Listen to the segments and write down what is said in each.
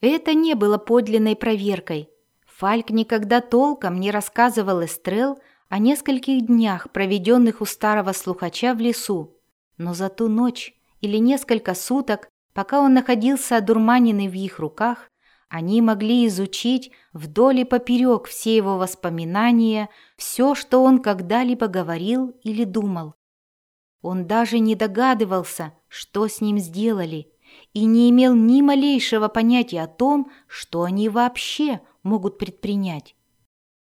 Это не было подлинной проверкой. Фальк никогда толком не рассказывал Эстрел о нескольких днях, проведенных у старого слухача в лесу. Но за ту ночь или несколько суток, пока он находился одурманенный в их руках, они могли изучить вдоль и поперек все его воспоминания, все, что он когда-либо говорил или думал. Он даже не догадывался, что с ним сделали, и не имел ни малейшего понятия о том, что они вообще могут предпринять.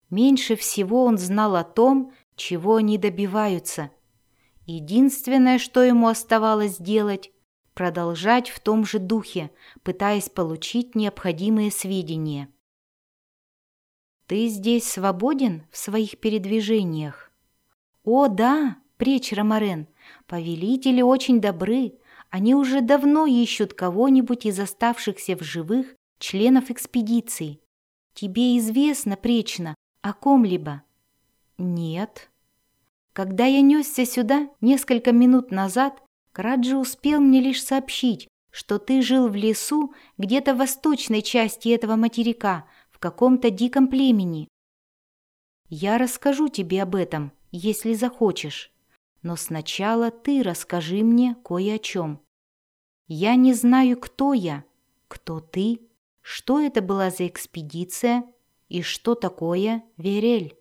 Меньше всего он знал о том, чего они добиваются. Единственное, что ему оставалось делать, продолжать в том же духе, пытаясь получить необходимые сведения. «Ты здесь свободен в своих передвижениях?» «О, да, пречь, Ромарен, повелители очень добры, они уже давно ищут кого-нибудь из оставшихся в живых членов экспедиции. Тебе известно, пречно, о ком-либо?» «Нет». Когда я несся сюда несколько минут назад, Краджи успел мне лишь сообщить, что ты жил в лесу где-то в восточной части этого материка, в каком-то диком племени. Я расскажу тебе об этом, если захочешь, но сначала ты расскажи мне кое о чем. Я не знаю, кто я, кто ты, что это была за экспедиция и что такое Верель.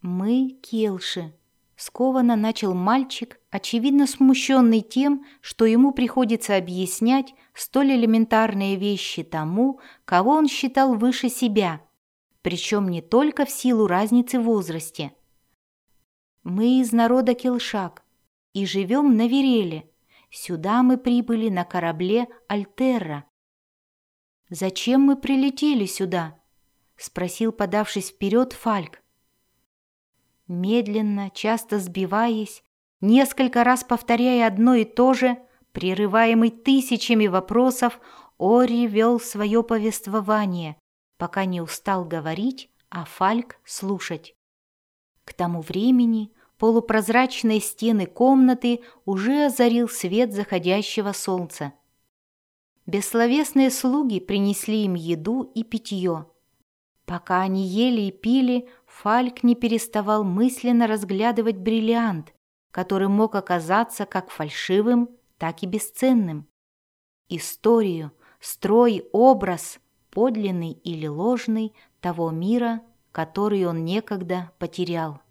Мы келши, Скованно начал мальчик, очевидно смущенный тем, что ему приходится объяснять столь элементарные вещи тому, кого он считал выше себя, причем не только в силу разницы в возрасте. «Мы из народа Келшак и живем на Вереле. Сюда мы прибыли на корабле Альтерра». «Зачем мы прилетели сюда?» — спросил, подавшись вперед, Фальк. Медленно, часто сбиваясь, несколько раз повторяя одно и то же, прерываемый тысячами вопросов, Ори вел свое повествование, пока не устал говорить, а Фальк слушать. К тому времени полупрозрачные стены комнаты уже озарил свет заходящего солнца. Бессловесные слуги принесли им еду и питье. Пока они ели и пили, Фальк не переставал мысленно разглядывать бриллиант, который мог оказаться как фальшивым, так и бесценным. Историю, строй, образ, подлинный или ложный того мира, который он некогда потерял.